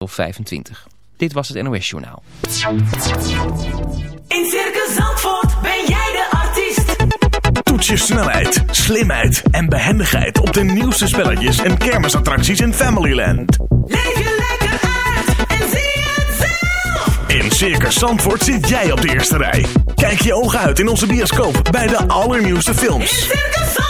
of 25. Dit was het NOS Journaal. In Circus Zandvoort ben jij de artiest. Toets je snelheid, slimheid en behendigheid op de nieuwste spelletjes en kermisattracties in Familyland. Leef je lekker uit en zie het zelf. In Circus Zandvoort zit jij op de eerste rij. Kijk je ogen uit in onze bioscoop bij de allernieuwste In films. Circus Zandvoort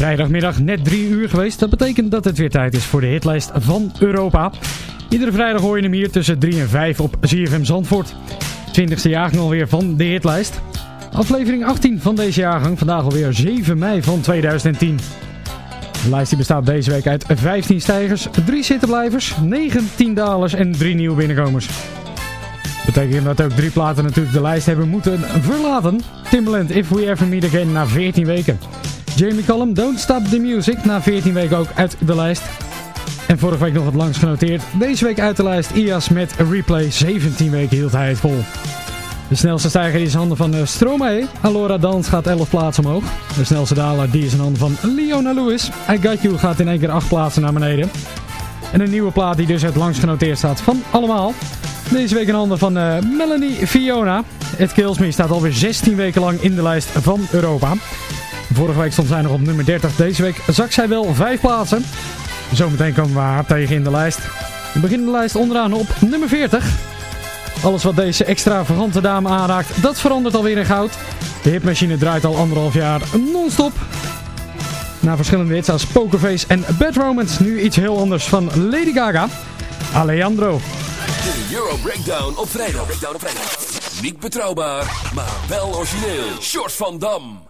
Vrijdagmiddag net 3 uur geweest. Dat betekent dat het weer tijd is voor de hitlijst van Europa. Iedere vrijdag hoor je hem hier tussen 3 en 5 op ZFM Zandvoort. 20ste jaargang alweer van de hitlijst. Aflevering 18 van deze jaargang. Vandaag alweer 7 mei van 2010. De lijst die bestaat deze week uit 15 stijgers, 3 zittenblijvers, 19 dalers en 3 nieuwe binnenkomers. Betekent dat ook drie platen natuurlijk de lijst hebben moeten verlaten. Timbaland If We Ever Meet Again na 14 weken. Jamie Cullum Don't Stop the Music na 14 weken ook uit de lijst. En vorige week nog het langst genoteerd. Deze week uit de lijst IAS met replay. 17 weken hield hij het vol. De snelste stijger is in handen van uh, Stromae. Alora Dans gaat 11 plaatsen omhoog. De snelste daler die is in handen van Leona Lewis. I Got You gaat in één keer 8 plaatsen naar beneden. En een nieuwe plaat die dus het langst genoteerd staat van allemaal. Deze week in handen van uh, Melanie Fiona. It Kills Me staat alweer 16 weken lang in de lijst van Europa. Vorige week stond zij nog op nummer 30. Deze week zakt zij wel 5 plaatsen. Zometeen komen we haar tegen in de lijst. We beginnen de lijst onderaan op nummer 40. Alles wat deze extravagante dame aanraakt, dat verandert alweer in goud. De hitmachine draait al anderhalf jaar non-stop. Na verschillende hits als Pokerface en Bad Romance, nu iets heel anders van Lady Gaga. Alejandro. De Euro Breakdown op vrijdag. Breakdown op vrijdag. Niet betrouwbaar, maar wel origineel. Short van Dam.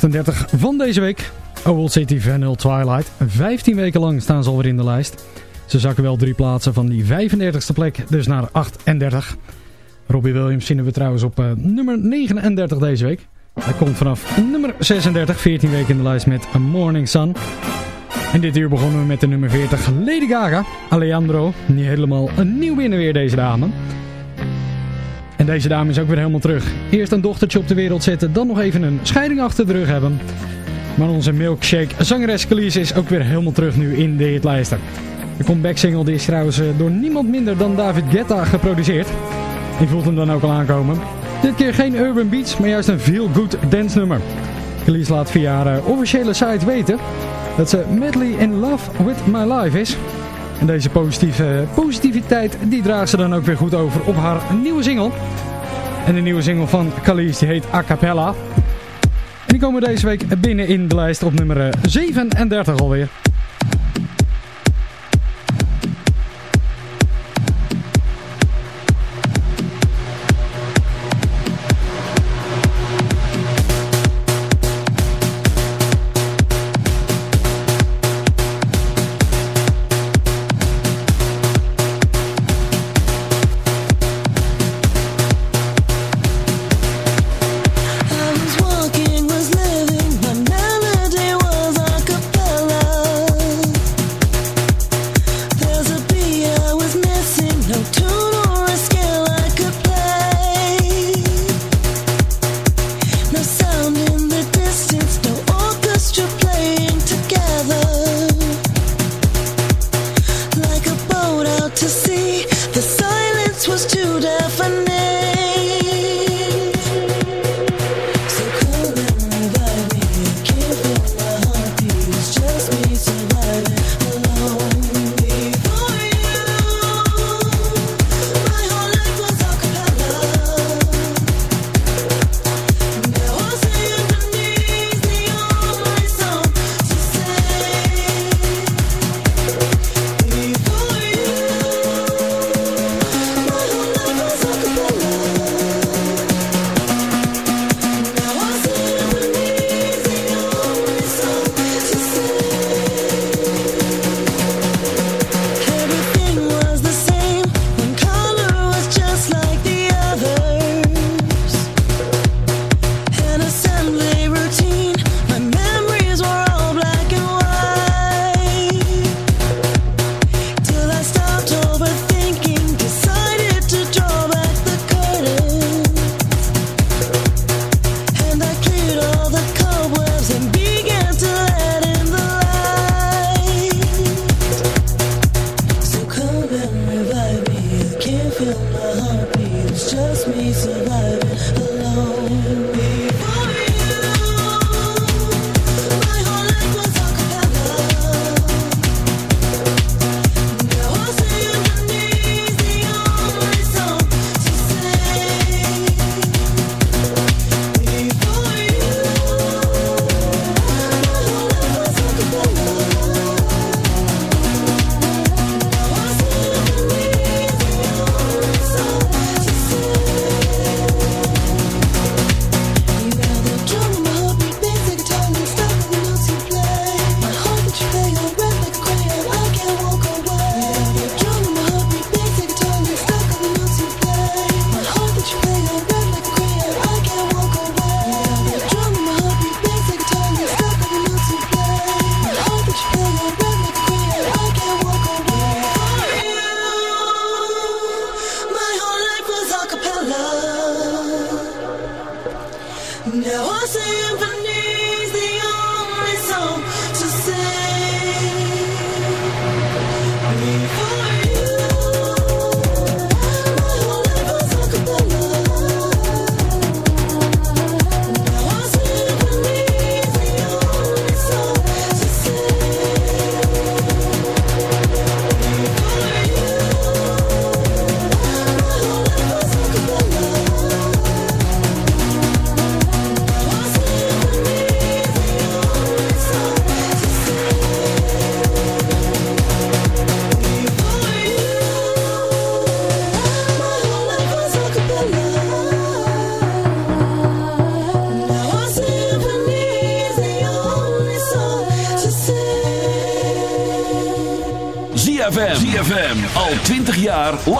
38 van deze week. Old City Vanilla Twilight. 15 weken lang staan ze alweer in de lijst. Ze zakken wel drie plaatsen van die 35ste plek, dus naar 38. Robbie Williams zien we trouwens op eh, nummer 39 deze week. Hij komt vanaf nummer 36, 14 weken in de lijst met A Morning Sun. En dit uur begonnen we met de nummer 40, Lady Gaga. Alejandro, niet helemaal een nieuw binnen weer deze dame. En deze dame is ook weer helemaal terug. Eerst een dochtertje op de wereld zetten, dan nog even een scheiding achter de rug hebben. Maar onze milkshake zangeres Khalees is ook weer helemaal terug nu in de hitlijsten. De comeback single die is trouwens eh, door niemand minder dan David Guetta geproduceerd. Je voelt hem dan ook al aankomen. Dit keer geen urban beats, maar juist een feel-good dance nummer. Khalees laat via haar eh, officiële site weten dat ze madly in love with my life is. En deze positieve, positiviteit die draagt ze dan ook weer goed over op haar nieuwe single. En de nieuwe single van Khalees die heet A Cappella. En die komen deze week binnen in de lijst op nummer eh, 37 alweer.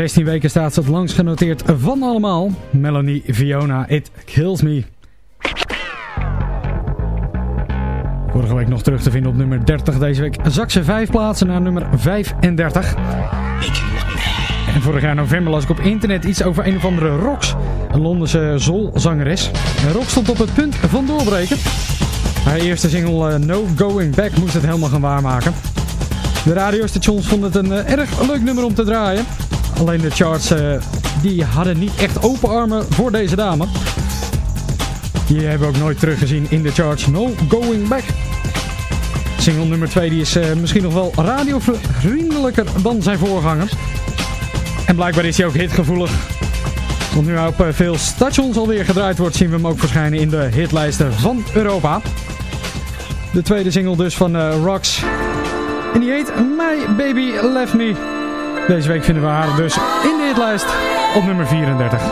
16 weken staat ze het langst genoteerd van allemaal. Melanie Fiona, It Kills Me. Vorige week nog terug te vinden op nummer 30. Deze week zak ze 5 plaatsen naar nummer 35. En vorig jaar november las ik op internet iets over een of andere Rox. Een Londense zolzangeres. En Rox stond op het punt van doorbreken. Haar eerste single eh, No Going Back moest het helemaal gaan waarmaken. De radiostations vonden het een eh, erg leuk nummer om te draaien. Alleen de charts eh, die hadden niet echt open armen voor deze dame. Die hebben we ook nooit teruggezien in de charts No Going Back. Single nummer 2 die is eh, misschien nog wel radiovriendelijker dan zijn voorganger. En blijkbaar is hij ook hitgevoelig. Want nu op eh, veel stations alweer gedraaid wordt, zien we hem ook verschijnen in de hitlijsten van Europa. De tweede single dus van Rox. En die heet My Baby Left Me. Deze week vinden we haar dus in de hitlijst op nummer 34.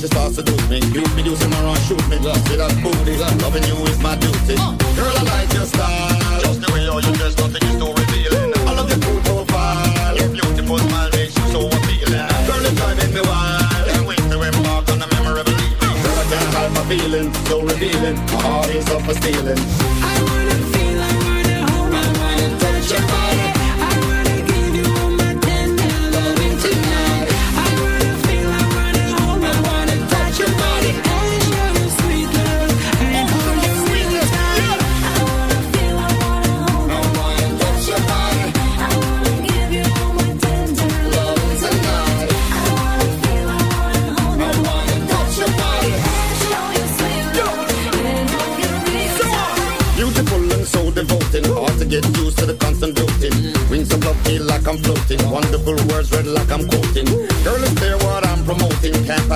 she starts to do me. You be using her and shoot me. Love. See that booty, Love. loving you is my duty. Uh. Girl, I like your style. Just the way all you dress, nothing is too revealing. I love your cool profile. Your beautiful smile makes you so appealing. Girl, it's driving me wild. Can't wait to embark on a memorable evening. Girl, I can't hide my feelings, so revealing. My heart is up for stealing.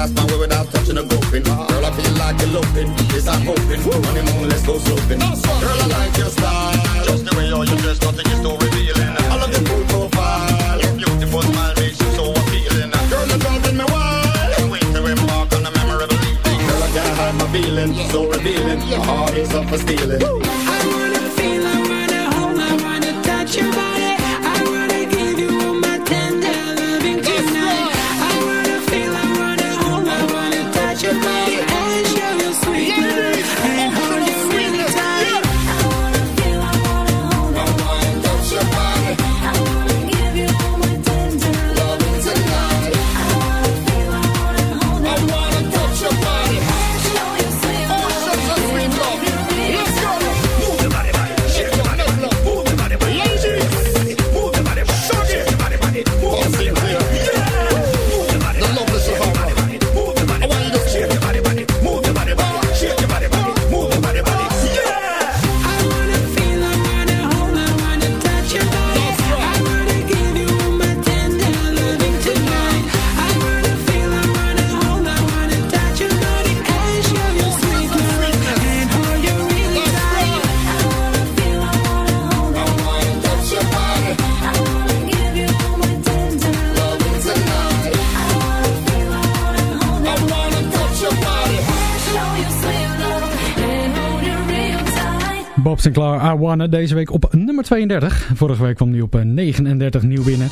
last my way without touching a groping. Girl, I feel like eloping. Yes, I'm hoping. Honeymoon, let's go sloping. Girl, I like your style. Just the way all you dress, nothing is too revealing. I love your cool profile. Your beautiful smile makes you so appealing. Girl, you're driving me wild. Can't wait to embark on a memorable evening. Girl, I can't hide my feelings, so revealing. My heart is up for stealing. I Wanna, deze week op nummer 32. Vorige week kwam hij op eh, 39 nieuw binnen.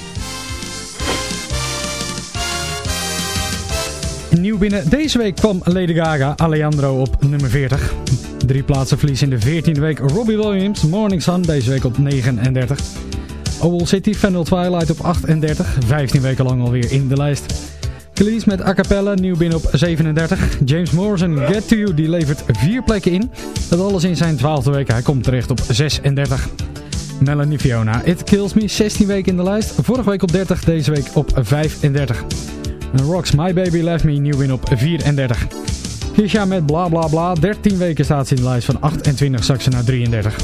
Nieuw binnen deze week kwam Lady Gaga, Alejandro op nummer 40. Drie plaatsen verlies in de 14e week Robbie Williams, Morning Sun, deze week op 39. Owl City, Vandal Twilight op 38, 15 weken lang alweer in de lijst. Khalees met A Cappella, nieuw binnen op 37. James Morrison, Get To You, die levert vier plekken in. Dat alles in zijn 12e week, hij komt terecht op 36. Melanie Fiona, It Kills Me, 16 weken in de lijst. Vorige week op 30, deze week op 35. En Rocks, My Baby Left Me, nieuw binnen op 34. Kisha met Bla Bla Bla, 13 weken staat ze in de lijst van 28 zak ze naar 33.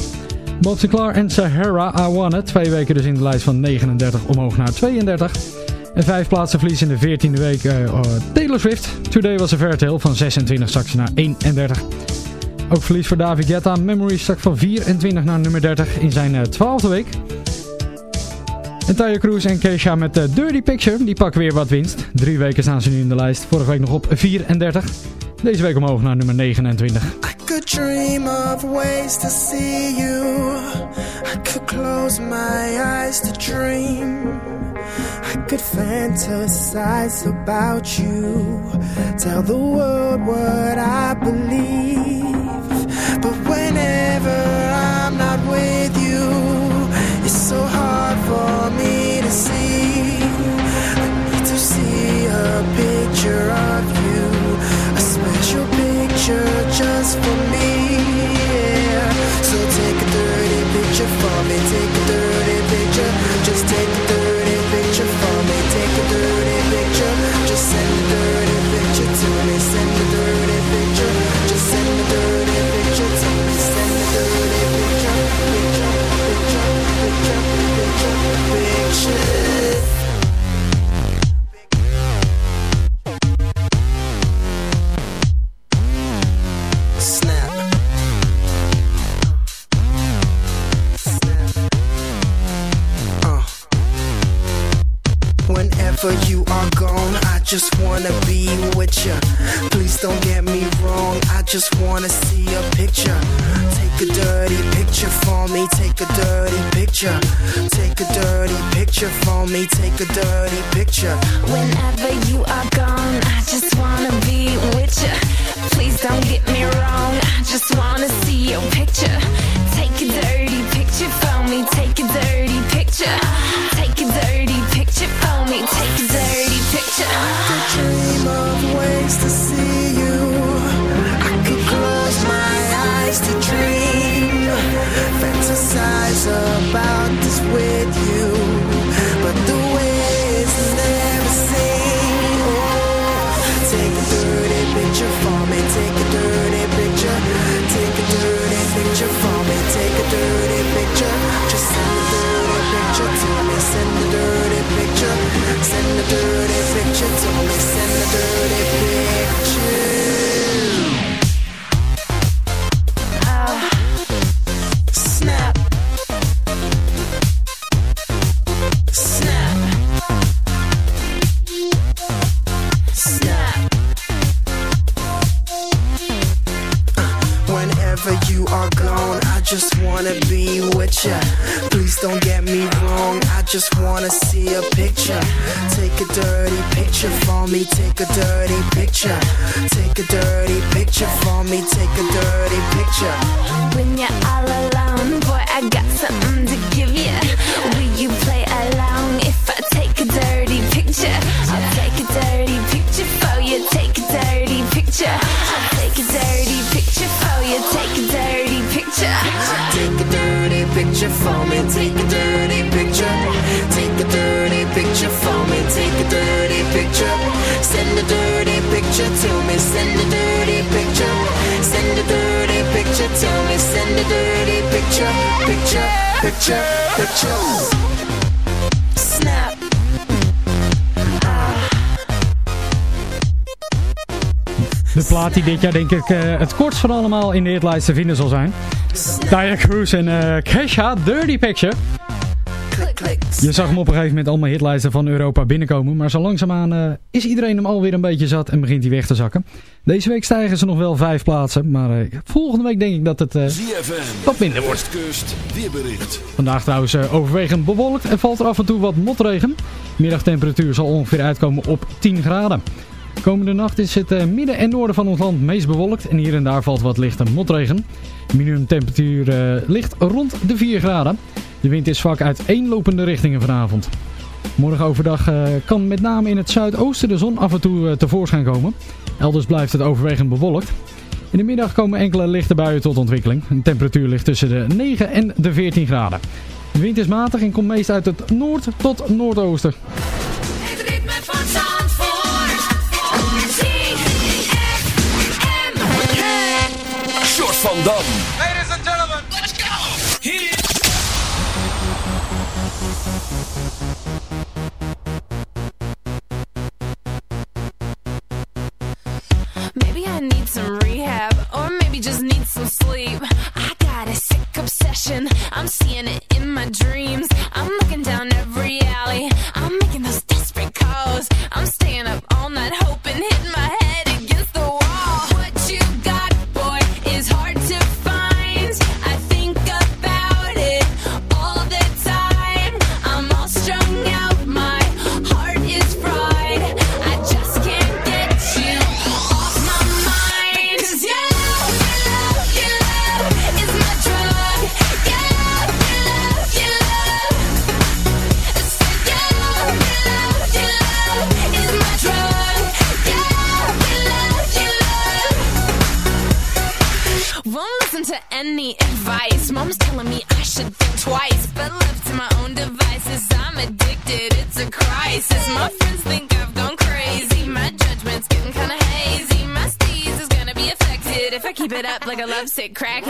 Bob Sinclair en Sahara, I Want twee weken dus in de lijst van 39 omhoog naar 32. En vijf plaatsen verlies in de 14e week eh, oh, Taylor Swift. Today was a Fairy Tale van 26 zak ze naar 31. Ook verlies voor David Guetta. Memories stak van 24 naar nummer 30 in zijn eh, 12e week. En Cruz en Keisha met de Dirty Picture. Die pakken weer wat winst. Drie weken staan ze nu in de lijst. Vorige week nog op 34. Deze week omhoog naar nummer 29. could dream of ways to see you. I could close my eyes to dream. Could fantasize about you. Tell the world what I believe. But whenever I'm not with you, it's so hard for me to see. I need to see a picture of you, a special picture just for me. Yeah. So take a dirty picture for me, take with. Please don't get me wrong, I just wanna see a picture. Take a dirty picture for me, take a dirty picture. Take a dirty picture for me, take a dirty picture. Whenever you are gone, I just wanna be with you. De plaat die dit jaar denk ik eh, het kortst van allemaal in de hitlijst te vinden zal zijn. Tyre Cruz en eh Kesha, Dirty Picture. Je zag hem op een gegeven moment allemaal hitlijsten van Europa binnenkomen. Maar zo langzaamaan eh, is iedereen hem alweer een beetje zat en begint hij weg te zakken. Deze week stijgen ze nog wel vijf plaatsen. Maar volgende week denk ik dat het wat minder wordt. Weerbericht. Vandaag trouwens overwegend bewolkt en valt er af en toe wat motregen. Middagtemperatuur zal ongeveer uitkomen op 10 graden. Komende nacht is het eh, midden en noorden van ons land meest bewolkt en hier en daar valt wat lichte motregen. Minimumtemperatuur eh, ligt rond de 4 graden. De wind is vaak uit eenlopende richtingen vanavond. Morgen overdag eh, kan met name in het zuidoosten de zon af en toe tevoorschijn komen. Elders blijft het overwegend bewolkt. In de middag komen enkele lichte buien tot ontwikkeling. De temperatuur ligt tussen de 9 en de 14 graden. De wind is matig en komt meest uit het noord tot noordoosten. Van Dam. Ladies and gentlemen, let's go. Maybe I need some rehab, or maybe just need some sleep. I got a sick obsession, I'm seeing it in my dreams. I'm looking down every alley, I'm making those desperate calls. I'm staying up all night hoping, hitting my head classic crack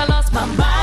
I lost my mind.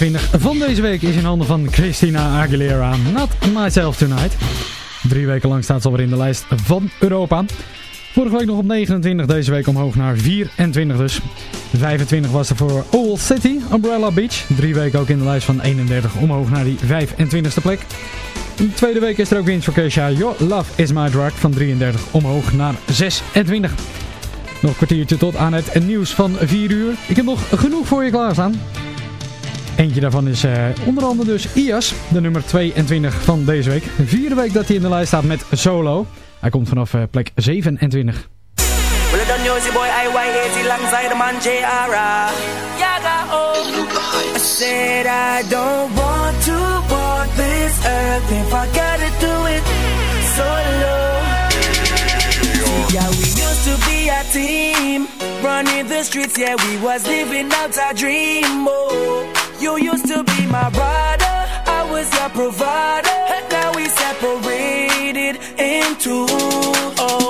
22 van deze week is in handen van Christina Aguilera. Not Myself Tonight. Drie weken lang staat ze alweer in de lijst van Europa. Vorige week nog op 29, deze week omhoog naar 24 dus. 25 was er voor All City, Umbrella Beach. Drie weken ook in de lijst van 31 omhoog naar die 25e plek. In de tweede week is er ook winst voor Keisha. Your Love Is My Drug van 33 omhoog naar 26. Nog een kwartiertje tot aan het nieuws van 4 uur. Ik heb nog genoeg voor je klaarstaan. Eentje daarvan is eh, onder andere dus IAS, de nummer 22 van deze week. De vierde week dat hij in de lijst staat met Solo. Hij komt vanaf eh, plek 27. Well, done Yosi boy, IY80 alongside man. Yaga, oh. I said I don't want to walk this earth if I gotta do it solo. Yeah, we used to be a team, running the streets. Yeah, we was living out our dream. Oh, you used to be my rider, I was your provider. Now we separated into oh,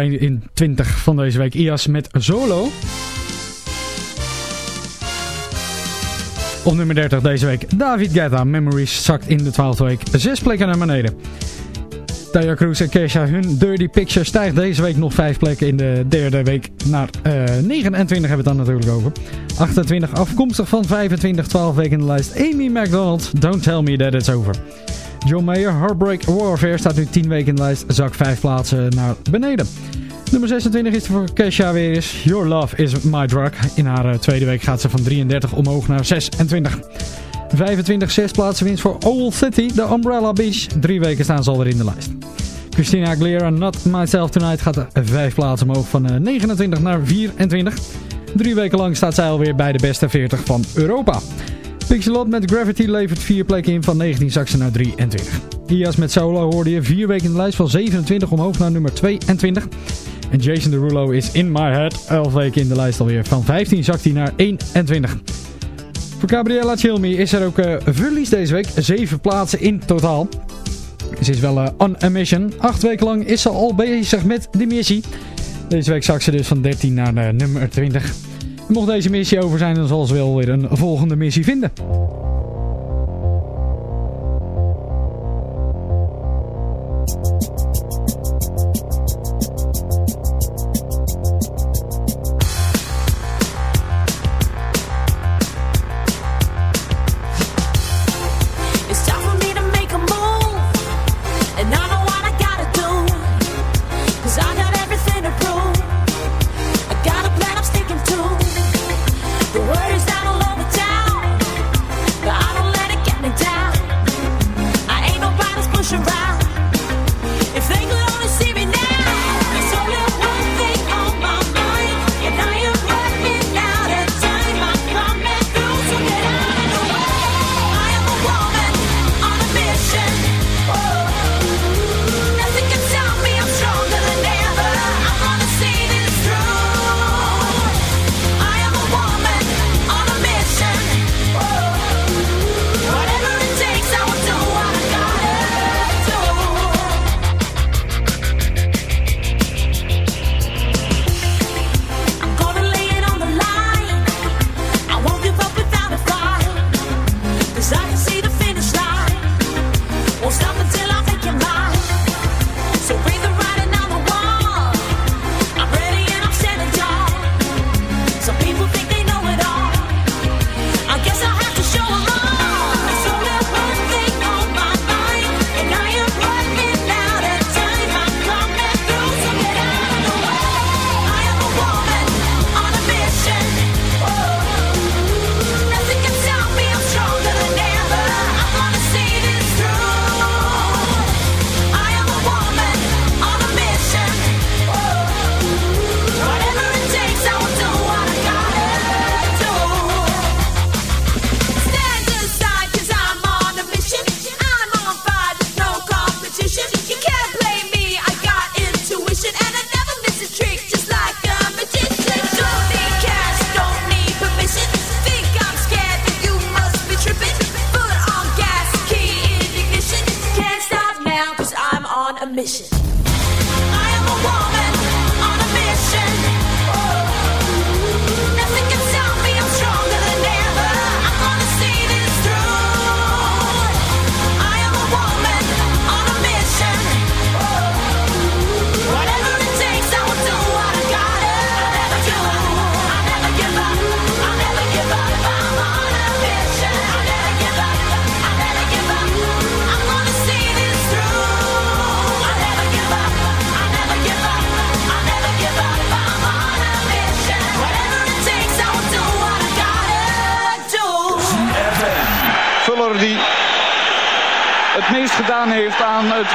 22 van deze week, IAS met Solo. Op nummer 30 deze week, David Guetta, Memories, zakt in de 12e week zes plekken naar beneden. Taya Cruz en Kesha, hun Dirty Picture stijgt deze week nog vijf plekken in de derde week naar eh 29 hebben we het dan natuurlijk over. 28 afkomstig van 25, 12 weken in de lijst. Amy McDonald, Don't Tell Me That It's Over. John Mayer, Heartbreak Warfare staat nu 10 weken in de lijst, zak 5 plaatsen naar beneden. Nummer 26 is voor Kesha weer eens. Your Love Is My Drug. In haar eh, tweede week gaat ze van 33 omhoog naar 26. 25 zes plaatsen winst voor Old City, de Umbrella Beach. Drie weken staan ze alweer in de lijst. Christina Aguilera, Not Myself Tonight gaat er 5 plaatsen omhoog van eh, 29 naar 24. Drie weken lang staat zij alweer bij de beste 40 van Europa. Pixelot met Gravity levert 4 plekken in van 19 zaksen naar 23. IAS met Solo hoorde je 4 weken in de lijst van 27 omhoog naar nummer 22. En Jason Derulo is in my head 11 weken in de lijst alweer. Van 15 zakt hij naar 21. Voor Gabriella Chilmi is er ook eh, verlies deze week. 7 plaatsen in totaal. Ze is wel eh, on a mission. 8 weken lang is ze al bezig met die missie. Deze week zakt ze dus van 13 naar eh, nummer 20. Mocht deze missie over zijn, dan zal ze wel weer een volgende missie vinden.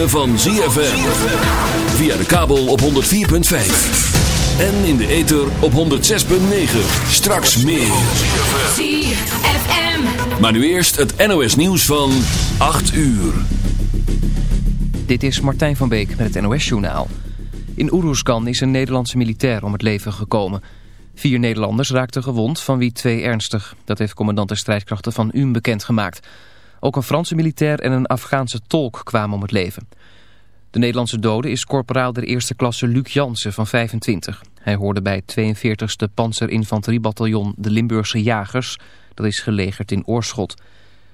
Ritme van ZFM. Via de kabel op 104.5. En in de ether op 106.9. Straks meer. ZFM. Maar nu eerst het NOS nieuws van 8 uur. Dit is Martijn van Beek met het NOS-journaal. In Oeroeskan is een Nederlandse militair om het leven gekomen. Vier Nederlanders raakten gewond, van wie twee ernstig. Dat heeft commandant de strijdkrachten van UM bekendgemaakt. Ook een Franse militair en een Afghaanse tolk kwamen om het leven. De Nederlandse dode is korporaal der eerste klasse Luc Jansen van 25. Hij hoorde bij het 42e panzerinfanteriebataljon de Limburgse Jagers. Dat is gelegerd in Oorschot.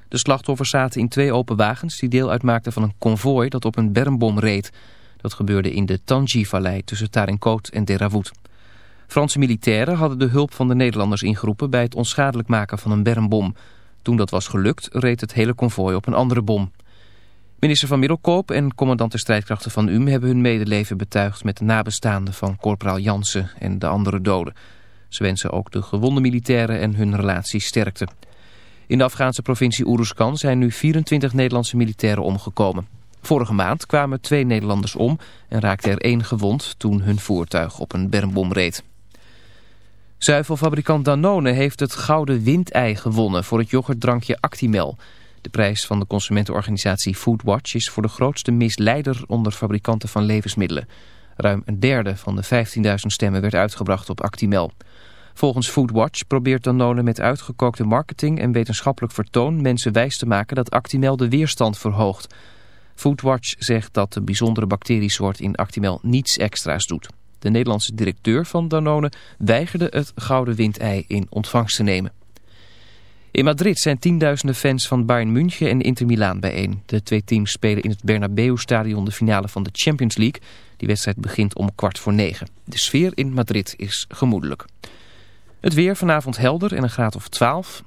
De slachtoffers zaten in twee open wagens die deel uitmaakten van een konvooi dat op een bermbom reed. Dat gebeurde in de Tangi-vallei tussen Tarinkot en Derawood. Franse militairen hadden de hulp van de Nederlanders ingeroepen bij het onschadelijk maken van een bermbom. Toen dat was gelukt, reed het hele konvooi op een andere bom. Minister van Middelkoop en commandant de strijdkrachten van UM hebben hun medeleven betuigd met de nabestaanden van corporaal Jansen en de andere doden. Ze wensen ook de gewonde militairen en hun relatie sterkte. In de Afghaanse provincie Uruzgan zijn nu 24 Nederlandse militairen omgekomen. Vorige maand kwamen twee Nederlanders om en raakte er één gewond toen hun voertuig op een bermbom reed. Zuivelfabrikant Danone heeft het Gouden Windei gewonnen voor het yoghurtdrankje Actimel. De prijs van de consumentenorganisatie Foodwatch is voor de grootste misleider onder fabrikanten van levensmiddelen. Ruim een derde van de 15.000 stemmen werd uitgebracht op Actimel. Volgens Foodwatch probeert Danone met uitgekookte marketing en wetenschappelijk vertoon mensen wijs te maken dat Actimel de weerstand verhoogt. Foodwatch zegt dat de bijzondere bacteriesoort in Actimel niets extra's doet. De Nederlandse directeur van Danone weigerde het gouden windei in ontvangst te nemen. In Madrid zijn tienduizenden fans van Bayern München en Inter Milaan bijeen. De twee teams spelen in het Bernabeu-stadion de finale van de Champions League. Die wedstrijd begint om kwart voor negen. De sfeer in Madrid is gemoedelijk. Het weer vanavond helder en een graad of 12.